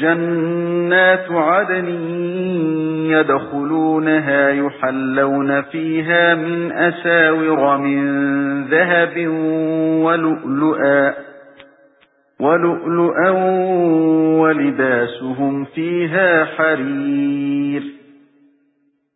جَنَّاتُ عَدْنٍ يَدْخُلُونَهَا يُحَلَّوْنَ فِيهَا مِنْ أَسَاوِرَ مِنْ ذَهَبٍ وَلُؤْلُؤًا وَلُؤْلُؤًا وَلِبَاسُهُمْ فِيهَا حَرِيرٌ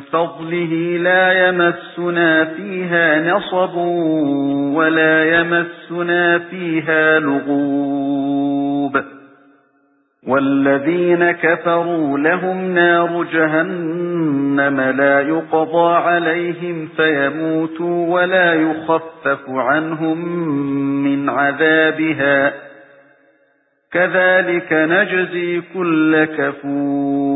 فَضْلِهِ لَا يَمَسُّنَا فِيهَا نَصَبٌ وَلَا يَمَسُّنَا فِيهَا لُغُوبٌ. وَالَّذِينَ كَفَرُوا لَهُمْ نَارُ جَهَنَّمَ لَا يُقْضَى عَلَيْهِمْ فَيَمُوتُوا وَلَا يُخَفَّفُ عَنْهُمْ مِنْ عَذَابِهَا. كَذَلِكَ نَجْزِي كُلَّ كَفُورٍ.